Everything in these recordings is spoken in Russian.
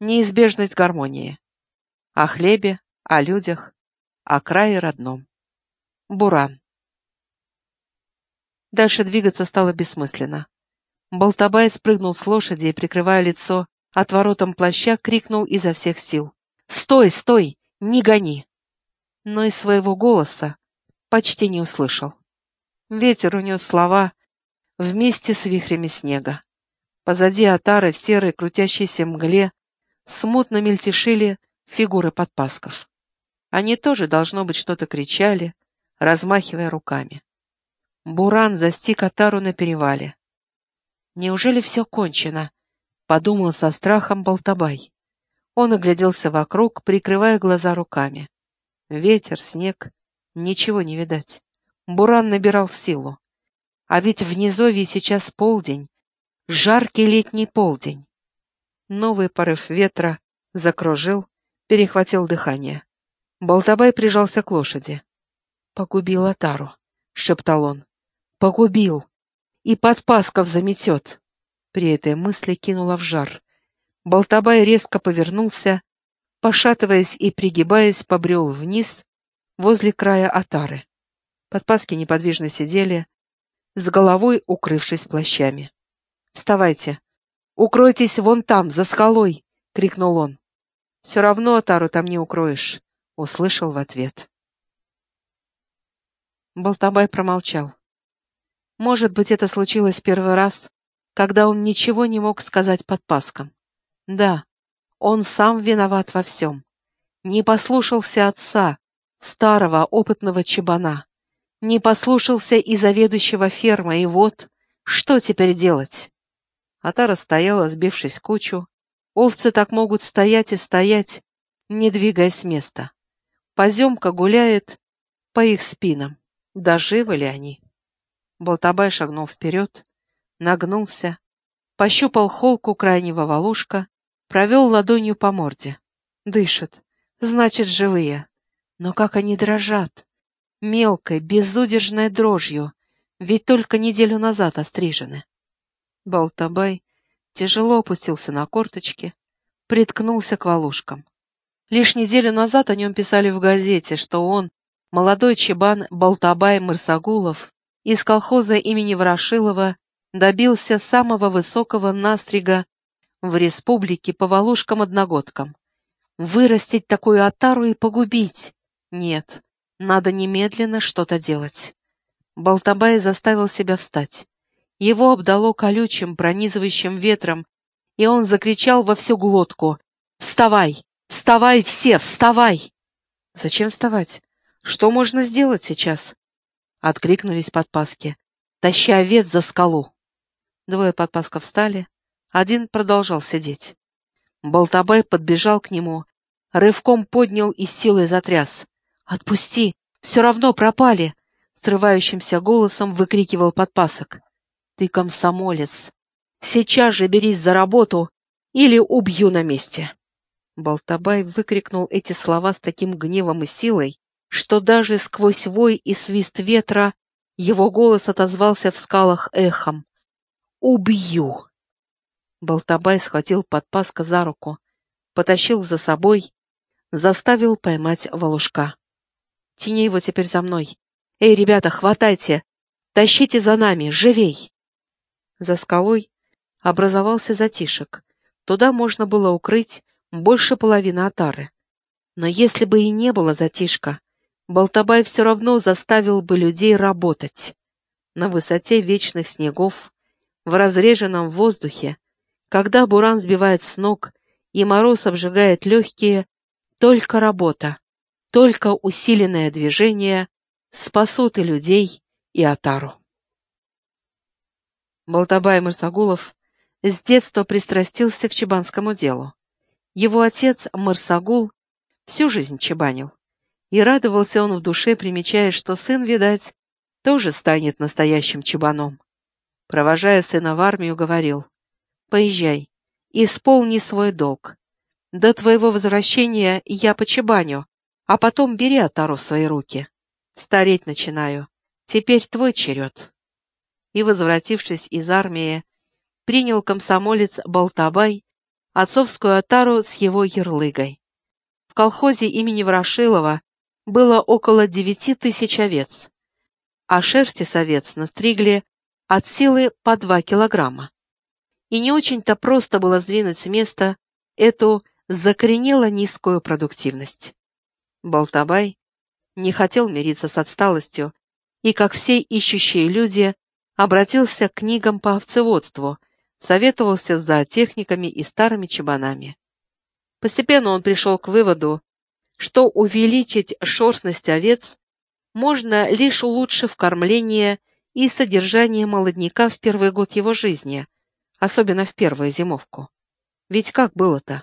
неизбежность гармонии. О хлебе, о людях, о крае родном. Буран. Дальше двигаться стало бессмысленно. Болтабай спрыгнул с лошади и, прикрывая лицо отворотом плаща, крикнул изо всех сил. «Стой, стой! Не гони!» Но из своего голоса почти не услышал. Ветер унес слова вместе с вихрями снега. Позади отары в серой крутящейся мгле смутно мельтешили фигуры подпасков. Они тоже, должно быть, что-то кричали, размахивая руками. Буран застиг отару на перевале. «Неужели все кончено?» — подумал со страхом Болтабай. Он огляделся вокруг, прикрывая глаза руками. Ветер, снег, ничего не видать. Буран набирал силу. А ведь в низовье сейчас полдень, жаркий летний полдень. Новый порыв ветра закружил, перехватил дыхание. Болтабай прижался к лошади. «Погубил Атару», — шептал он. «Погубил! И подпасков заметет!» При этой мысли кинула в жар. Болтабай резко повернулся, пошатываясь и пригибаясь, побрел вниз, возле края отары. Подпаски неподвижно сидели, с головой укрывшись плащами. «Вставайте! Укройтесь вон там, за скалой!» — крикнул он. «Все равно отару там не укроешь», — услышал в ответ. Болтабай промолчал. Может быть, это случилось первый раз, когда он ничего не мог сказать подпаскам. Да, он сам виноват во всем. Не послушался отца, старого опытного чебана. Не послушался и заведующего фермой, и вот, что теперь делать? Атара стояла, сбившись в кучу. Овцы так могут стоять и стоять, не двигаясь с места. Поземка гуляет по их спинам. Доживы ли они? Болтабай шагнул вперед, нагнулся, пощупал холку крайнего валушка, провел ладонью по морде. Дышит, значит, живые. Но как они дрожат! Мелкой, безудержной дрожью, ведь только неделю назад острижены. Болтабай тяжело опустился на корточки, приткнулся к валушкам. Лишь неделю назад о нем писали в газете, что он, молодой чебан Болтабай Марсагулов, из колхоза имени Ворошилова, добился самого высокого настрига в республике по волушкам-одногодкам. Вырастить такую отару и погубить? Нет, надо немедленно что-то делать. Болтабай заставил себя встать. Его обдало колючим, пронизывающим ветром, и он закричал во всю глотку. «Вставай! Вставай все! Вставай!» «Зачем вставать? Что можно сделать сейчас?» Откликнулись подпаски. «Тащи овец за скалу!» Двое подпасков встали, один продолжал сидеть. Болтабай подбежал к нему, рывком поднял и силой затряс. «Отпусти! Все равно пропали!» Срывающимся голосом выкрикивал подпасок. «Ты комсомолец! Сейчас же берись за работу или убью на месте!» Болтабай выкрикнул эти слова с таким гневом и силой, что даже сквозь вой и свист ветра его голос отозвался в скалах эхом. «Убью!» Болтабай схватил подпаска за руку, потащил за собой, заставил поймать волушка. «Тяни его теперь за мной! Эй, ребята, хватайте! Тащите за нами! Живей!» За скалой образовался затишек. Туда можно было укрыть больше половины отары. Но если бы и не было затишка, Болтабай все равно заставил бы людей работать. На высоте вечных снегов, в разреженном воздухе, когда буран сбивает с ног и мороз обжигает легкие, только работа, только усиленное движение спасут и людей, и отару. Болтабай Марсагулов с детства пристрастился к чебанскому делу. Его отец Марсагул всю жизнь чебанил. И радовался он в душе, примечая, что сын, видать, тоже станет настоящим чебаном. Провожая сына в армию, говорил, «Поезжай, исполни свой долг. До твоего возвращения я почебаню, а потом бери отару в свои руки. Стареть начинаю. Теперь твой черед». И, возвратившись из армии, принял комсомолец Болтабай отцовскую отару с его ярлыгой. В колхозе имени Ворошилова было около девяти тысяч овец, а шерсти с овец настригли от силы по два килограмма. И не очень-то просто было сдвинуть с места эту закоренело низкую продуктивность. Болтабай не хотел мириться с отсталостью и, как все ищущие люди, обратился к книгам по овцеводству, советовался с зоотехниками и старыми чабанами. Постепенно он пришел к выводу, что увеличить шерстность овец можно лишь улучшив кормление и содержание молодняка в первый год его жизни, особенно в первую зимовку. Ведь как было-то?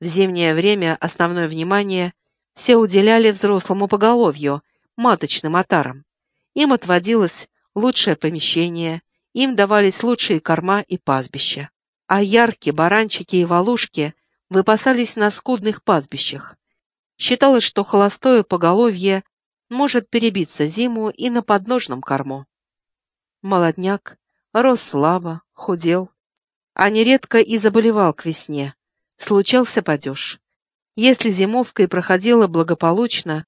В зимнее время основное внимание все уделяли взрослому поголовью, маточным отарам. Им отводилось лучшее помещение, им давались лучшие корма и пастбища. А яркие баранчики и валушки выпасались на скудных пастбищах. Считалось, что холостое поголовье может перебиться зиму и на подножном корму. Молодняк рос слабо, худел, а нередко и заболевал к весне, случался падеж. Если зимовка и проходила благополучно,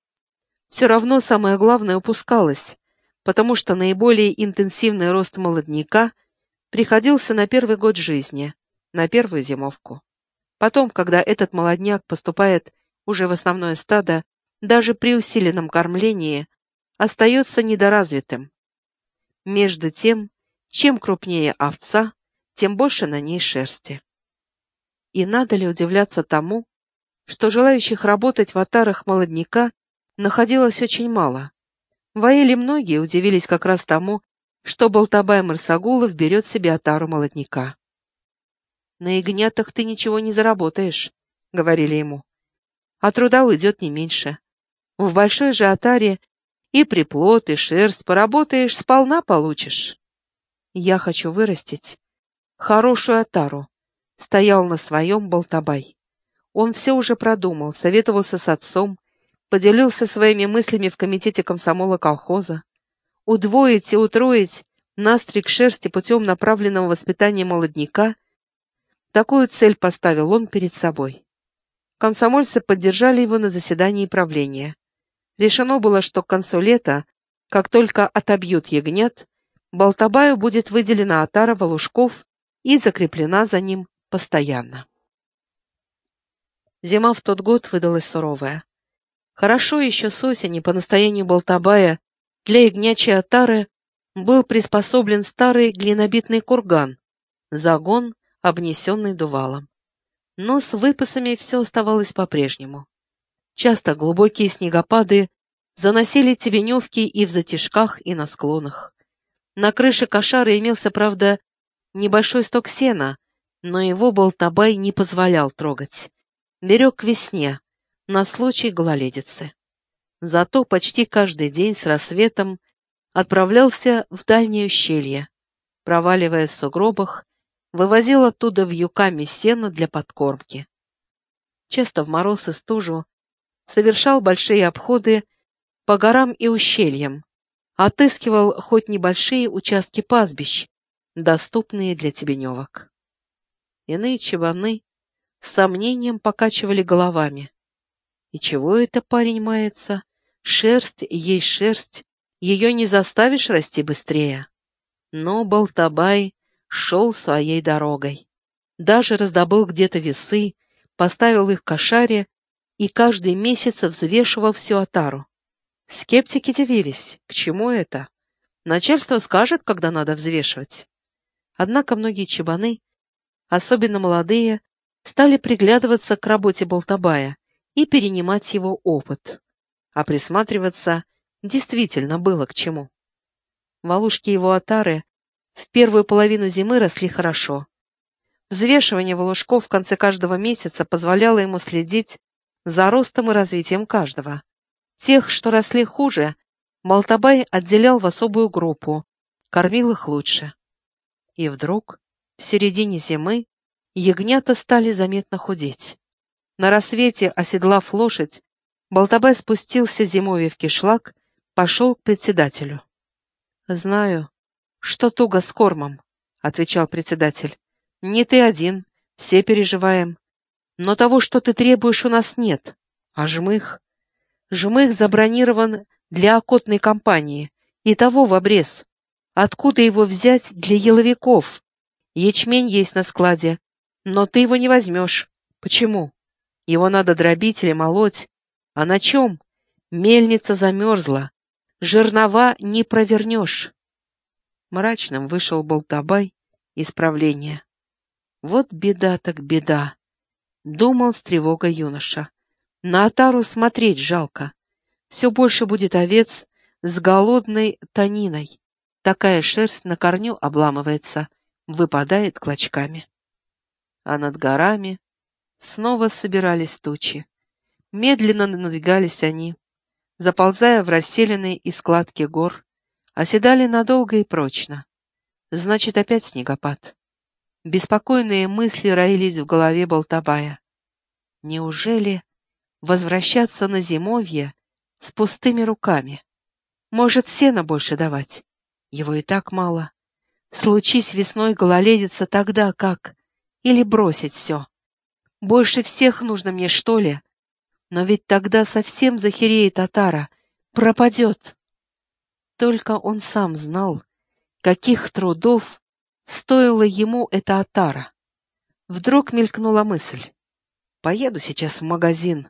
все равно самое главное упускалось, потому что наиболее интенсивный рост молодняка приходился на первый год жизни, на первую зимовку. Потом, когда этот молодняк поступает уже в основное стадо, даже при усиленном кормлении, остается недоразвитым. Между тем, чем крупнее овца, тем больше на ней шерсти. И надо ли удивляться тому, что желающих работать в отарах молодняка находилось очень мало. В многие удивились как раз тому, что Болтабай Марсагулов берет себе отару молодняка. «На ягнятах ты ничего не заработаешь», — говорили ему. «А труда уйдет не меньше. В большой же отаре и приплод, и шерсть поработаешь, сполна получишь». «Я хочу вырастить хорошую отару», — стоял на своем Болтабай. Он все уже продумал, советовался с отцом, поделился своими мыслями в комитете комсомола колхоза. Удвоить и утроить настриг шерсти путем направленного воспитания молодняка — такую цель поставил он перед собой. Комсомольцы поддержали его на заседании правления. Решено было, что к концу лета, как только отобьют ягнят, Болтабаю будет выделена отара волушков и закреплена за ним постоянно. Зима в тот год выдалась суровая. Хорошо еще с осени по настоянию Болтабая для ягнячей отары был приспособлен старый глинобитный курган, загон, обнесенный дувалом. Но с выпасами все оставалось по-прежнему. Часто глубокие снегопады заносили тебеневки и в затишках, и на склонах. На крыше кошара имелся, правда, небольшой сток сена, но его Болтабай не позволял трогать. Берег к весне, на случай гололедицы. Зато почти каждый день с рассветом отправлялся в дальнее ущелье, проваливая в сугробах, вывозил оттуда вьюками сено для подкормки. Часто в мороз и стужу совершал большие обходы по горам и ущельям, отыскивал хоть небольшие участки пастбищ, доступные для тебеневок. Иные чебаны с сомнением покачивали головами. И чего это парень мается? Шерсть есть шерсть, ее не заставишь расти быстрее. Но Болтабай шел своей дорогой. Даже раздобыл где-то весы, поставил их в кошаре и каждый месяц взвешивал всю отару. Скептики дивились, к чему это? Начальство скажет, когда надо взвешивать. Однако многие чебаны, особенно молодые, стали приглядываться к работе Болтабая и перенимать его опыт. А присматриваться действительно было к чему. Волушки его отары в первую половину зимы росли хорошо. Взвешивание волушков в конце каждого месяца позволяло ему следить за ростом и развитием каждого. Тех, что росли хуже, Болтабай отделял в особую группу, кормил их лучше. И вдруг, в середине зимы, ягнята стали заметно худеть. На рассвете, оседлав лошадь, Болтабай спустился зимой в кишлак, пошел к председателю. «Знаю, что туго с кормом», — отвечал председатель. «Не ты один, Все переживаем. Но того, что ты требуешь, у нас нет. А жмых? Жмых забронирован для окотной компании. И того в обрез. Откуда его взять для еловиков? Ячмень есть на складе, но ты его не возьмешь. Почему? Его надо дробить или молоть. А на чем? Мельница замерзла. Жернова не провернешь. Мрачным вышел Болтабай из правления. Вот беда так беда, думал с тревогой юноша. На отару смотреть жалко. Все больше будет овец с голодной тониной. Такая шерсть на корню обламывается, выпадает клочками. А над горами снова собирались тучи. Медленно надвигались они, заползая в расселенные и складки гор, оседали надолго и прочно. Значит, опять снегопад. Беспокойные мысли роились в голове Болтабая. Неужели возвращаться на зимовье с пустыми руками? Может, сена больше давать? Его и так мало. Случись весной гололедица тогда как? Или бросить все? Больше всех нужно мне, что ли? Но ведь тогда совсем захереет татара, пропадет. Только он сам знал, каких трудов стоила ему эта отара. Вдруг мелькнула мысль. Поеду сейчас в магазин,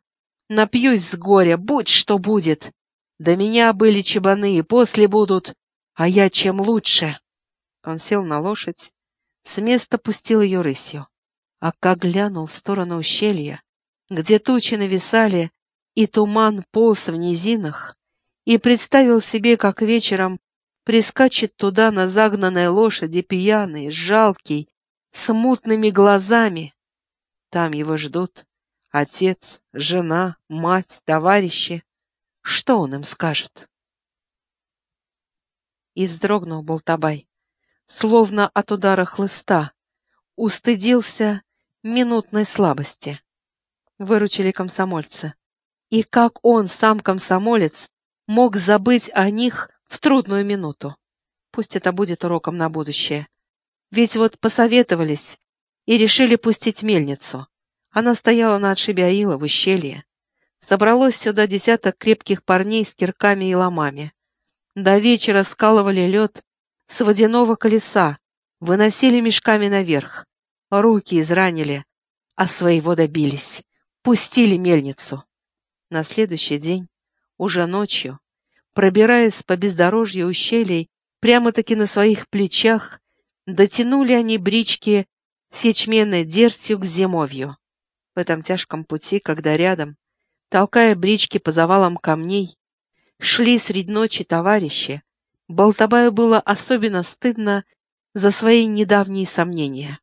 напьюсь с горя, будь что будет. До меня были чебаны и после будут, а я чем лучше. Он сел на лошадь, с места пустил ее рысью. А как глянул в сторону ущелья, где тучи нависали, и туман полз в низинах, и представил себе, как вечером прискачет туда на загнанной лошади пьяный, жалкий, с мутными глазами. Там его ждут отец, жена, мать, товарищи. Что он им скажет? И вздрогнул Болтабай, словно от удара хлыста, устыдился минутной слабости. Выручили комсомольцы. И как он, сам комсомолец, мог забыть о них в трудную минуту? Пусть это будет уроком на будущее. Ведь вот посоветовались и решили пустить мельницу. Она стояла на отшибе Аила в ущелье. Собралось сюда десяток крепких парней с кирками и ломами. До вечера скалывали лед с водяного колеса, выносили мешками наверх. Руки изранили, а своего добились. Пустили мельницу. На следующий день, уже ночью, пробираясь по бездорожью ущелий, прямо-таки на своих плечах, дотянули они брички с ячменной дертью к зимовью. В этом тяжком пути, когда рядом, толкая брички по завалам камней, шли средь ночи товарищи, Болтабаю было особенно стыдно за свои недавние сомнения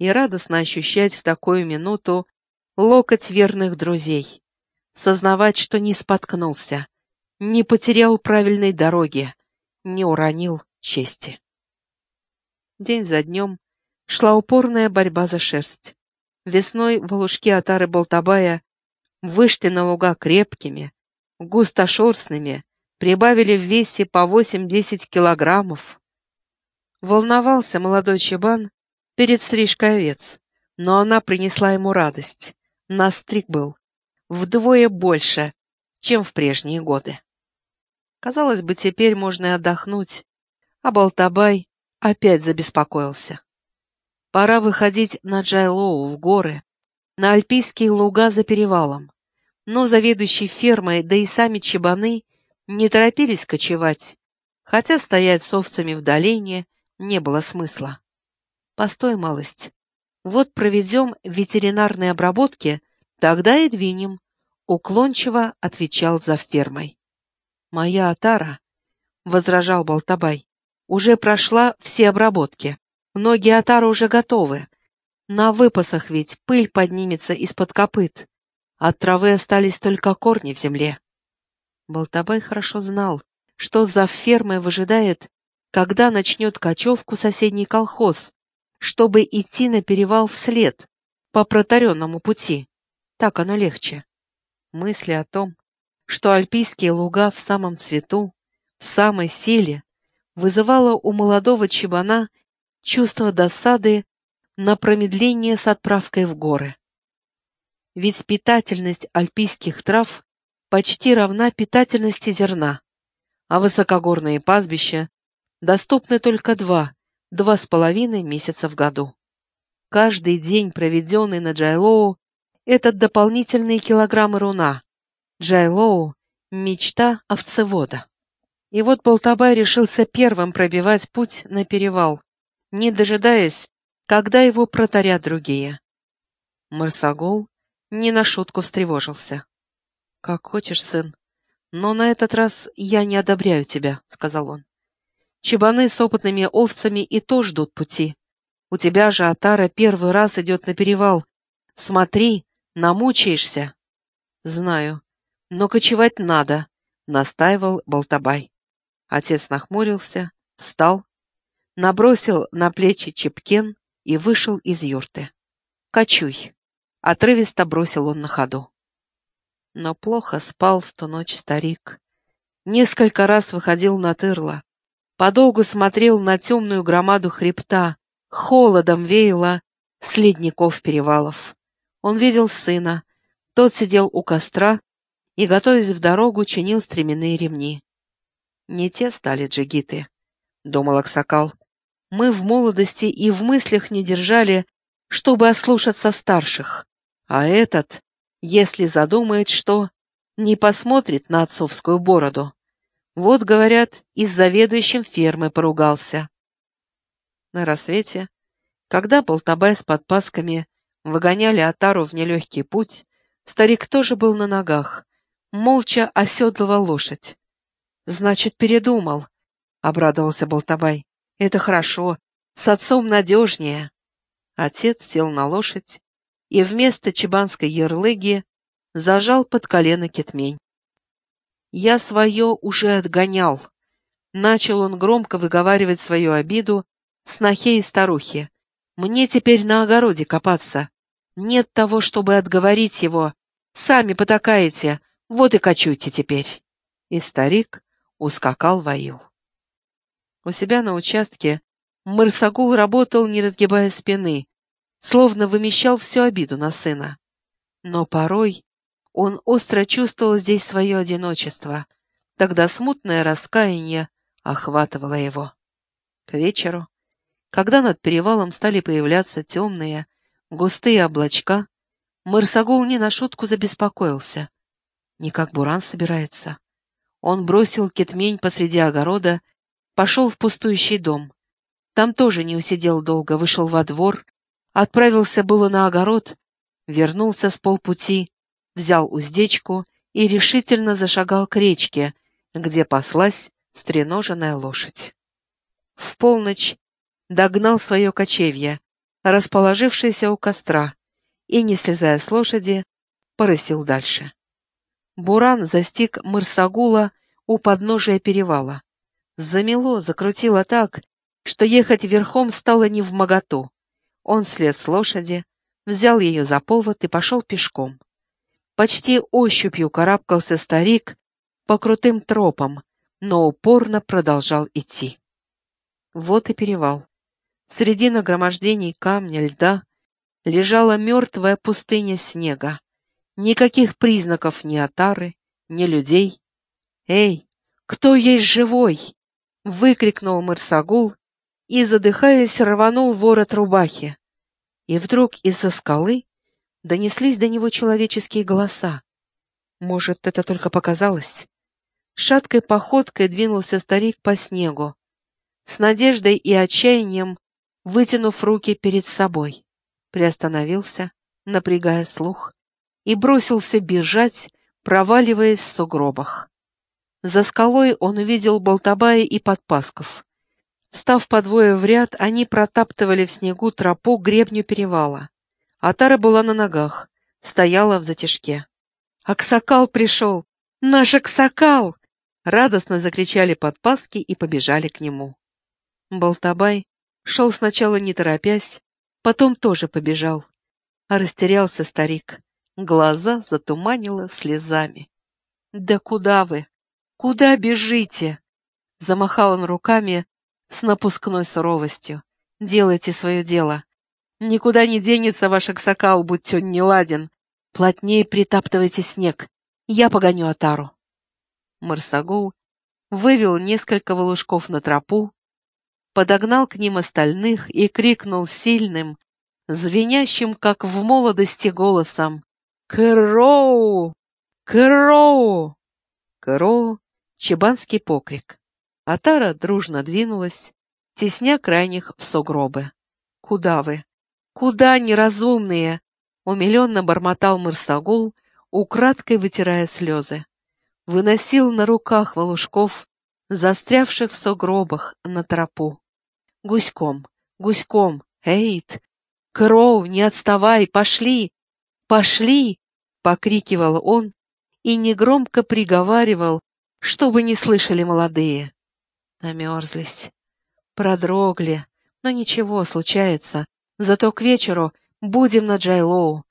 и радостно ощущать в такую минуту локоть верных друзей, сознавать, что не споткнулся, не потерял правильной дороги, не уронил чести. День за днем шла упорная борьба за шерсть. Весной волушки отары Болтабая вышли на луга крепкими, густошерстными, прибавили в весе по 8-10 килограммов. Волновался молодой чебан, перед стрижкой овец, но она принесла ему радость. Настриг был вдвое больше, чем в прежние годы. Казалось бы, теперь можно и отдохнуть, а Болтабай опять забеспокоился. Пора выходить на Джайлоу в горы, на альпийские луга за перевалом. Но заведующий фермой, да и сами чебаны не торопились кочевать, хотя стоять с овцами в долине не было смысла. Постой, малость. Вот проведем ветеринарные обработки, тогда и двинем, уклончиво отвечал за фермой. Моя отара, возражал Болтабай, уже прошла все обработки. Многие отары уже готовы. На выпасах ведь пыль поднимется из-под копыт. От травы остались только корни в земле. Болтабай хорошо знал, что за фермой выжидает, когда начнет кочевку соседний колхоз, чтобы идти на перевал вслед, по протаренному пути. Так оно легче. Мысли о том, что альпийские луга в самом цвету, в самой силе, вызывало у молодого чебана чувство досады на промедление с отправкой в горы. Ведь питательность альпийских трав почти равна питательности зерна, а высокогорные пастбища доступны только два, два с половиной месяца в году. Каждый день, проведенный на Джайлоу, это дополнительные килограммы руна. Джайлоу — мечта овцевода. И вот Болтабай решился первым пробивать путь на перевал, не дожидаясь, когда его протарят другие. Марсагол не на шутку встревожился. — Как хочешь, сын, но на этот раз я не одобряю тебя, — сказал он. Чебаны с опытными овцами и то ждут пути. У тебя же Атара первый раз идет на перевал. Смотри, намучаешься. Знаю, но кочевать надо, — настаивал Болтабай. Отец нахмурился, встал, набросил на плечи чепкен и вышел из юрты. «Кочуй!» — отрывисто бросил он на ходу. Но плохо спал в ту ночь старик. Несколько раз выходил на тырло, подолгу смотрел на темную громаду хребта, холодом веяло с ледников перевалов. Он видел сына, тот сидел у костра и, готовясь в дорогу, чинил стременные ремни. «Не те стали джигиты», — думал Аксакал. «Мы в молодости и в мыслях не держали, чтобы ослушаться старших, а этот, если задумает что, не посмотрит на отцовскую бороду. Вот, говорят, и с заведующим фермы поругался. На рассвете, когда Болтабай с подпасками выгоняли Атару в нелегкий путь, старик тоже был на ногах, молча оседлывал лошадь. «Значит, передумал», — обрадовался Болтабай. «Это хорошо, с отцом надежнее». Отец сел на лошадь и вместо чебанской ярлыги зажал под колено кетмень. Я свое уже отгонял. Начал он громко выговаривать свою обиду снохе и старухе. Мне теперь на огороде копаться. Нет того, чтобы отговорить его. Сами потакаете, вот и кочуйте теперь. И старик ускакал воил. У себя на участке Марсагул работал, не разгибая спины, словно вымещал всю обиду на сына. Но порой он остро чувствовал здесь свое одиночество. Тогда смутное раскаяние охватывало его. К вечеру, когда над перевалом стали появляться темные, густые облачка, Марсагул не на шутку забеспокоился. Никак Буран собирается. Он бросил кетмень посреди огорода, пошел в пустующий дом. Там тоже не усидел долго, вышел во двор, отправился было на огород, вернулся с полпути, взял уздечку и решительно зашагал к речке, где паслась стреноженная лошадь. В полночь догнал свое кочевье, расположившееся у костра, и, не слезая с лошади, порысил дальше. Буран застиг Мырсагула у подножия перевала. Замело, закрутило так, что ехать верхом стало не в моготу. Он слез с лошади, взял ее за повод и пошел пешком. Почти ощупью карабкался старик по крутым тропам, но упорно продолжал идти. Вот и перевал. Среди нагромождений камня, льда лежала мертвая пустыня снега. Никаких признаков ни отары, ни людей. «Эй, кто есть живой?» — выкрикнул Марсагул и, задыхаясь, рванул ворот рубахи. И вдруг из-за скалы донеслись до него человеческие голоса. Может, это только показалось? Шаткой походкой двинулся старик по снегу, с надеждой и отчаянием вытянув руки перед собой. Приостановился, напрягая слух, и бросился бежать, проваливаясь в сугробах. За скалой он увидел Болтабая и Подпасков. Встав по двое в ряд, они протаптывали в снегу тропу гребню перевала. Атара была на ногах, стояла в затяжке. «Аксакал пришел! Наш Аксакал!» Радостно закричали подпаски и побежали к нему. Болтабай шел сначала не торопясь, потом тоже побежал. А растерялся старик. Глаза затуманило слезами. «Да куда вы? Куда бежите?» Замахал он руками с напускной суровостью. «Делайте свое дело. Никуда не денется ваш аксакал, будь он не ладен. Плотнее притаптывайте снег. Я погоню Атару. Марсагул вывел несколько волушков на тропу, подогнал к ним остальных и крикнул сильным, звенящим, как в молодости, голосом «Кэроу! Кэроу!» Кэроу — чебанский покрик. Атара дружно двинулась, тесня крайних в сугробы. «Куда вы? Куда, неразумные?» — умиленно бормотал Мырсагул, украдкой вытирая слезы. Выносил на руках волушков, застрявших в сугробах, на тропу. «Гуськом, гуськом, эйт! Кроу, не отставай, пошли! Пошли!» — покрикивал он и негромко приговаривал, чтобы не слышали молодые. Намерзлись, продрогли, но ничего, случается. Зато к вечеру будем на джайлоо.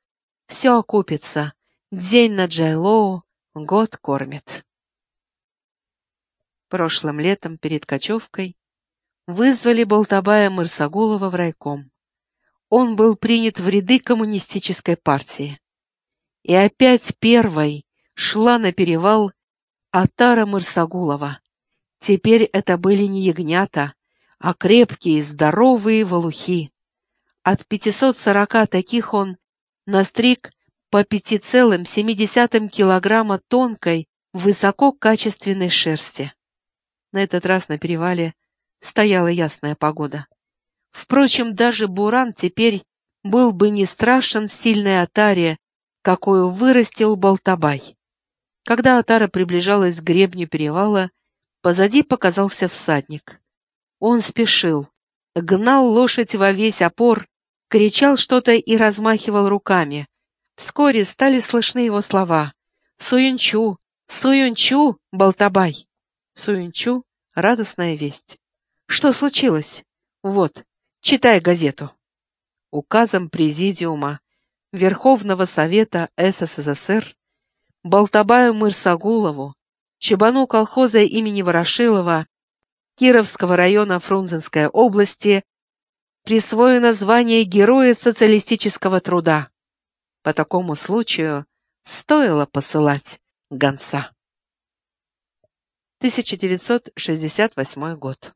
Все окупится. День на джайлоо год кормит. Прошлым летом перед кочевкой вызвали Болтабая Мырсагулова в райком. Он был принят в ряды коммунистической партии. И опять первой шла на перевал Атара Мырсагулова. Теперь это были не ягнята, а крепкие, здоровые волухи. От 540 таких он настриг по 5,7 килограмма тонкой, высококачественной шерсти. На этот раз на перевале стояла ясная погода. Впрочем, даже Буран теперь был бы не страшен сильной атаре, какую вырастил Болтабай. Когда атара приближалась к гребню перевала, позади показался всадник. Он спешил, гнал лошадь во весь опор, кричал что-то и размахивал руками. Вскоре стали слышны его слова. «Суюнчу! Суюнчу, Болтабай!» Суюнчу — радостная весть. «Что случилось? Вот, читай газету». Указом Президиума Верховного Совета СССР Болтабаю Мырсагулову, Чебану колхоза имени Ворошилова Кировского района Фрунзенской области присвоено звание Героя социалистического труда. По такому случаю стоило посылать гонца. 1968 год.